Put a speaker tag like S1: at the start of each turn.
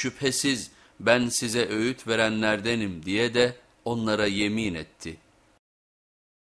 S1: şüphesiz ben size öğüt verenlerdenim diye de onlara yemin etti.''